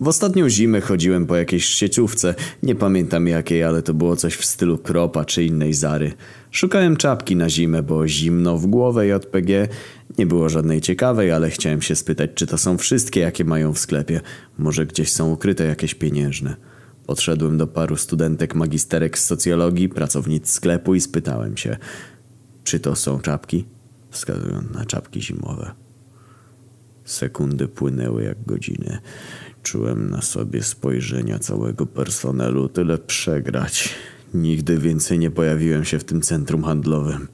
W ostatnią zimę chodziłem po jakiejś sieciówce, nie pamiętam jakiej, ale to było coś w stylu kropa czy innej zary. Szukałem czapki na zimę, bo zimno w głowę JPG. Nie było żadnej ciekawej, ale chciałem się spytać, czy to są wszystkie, jakie mają w sklepie. Może gdzieś są ukryte jakieś pieniężne. Podszedłem do paru studentek magisterek z socjologii, pracownic sklepu i spytałem się, czy to są czapki? Wskazując na czapki zimowe. Sekundy płynęły jak godziny. Czułem na sobie spojrzenia całego personelu, tyle przegrać. Nigdy więcej nie pojawiłem się w tym centrum handlowym.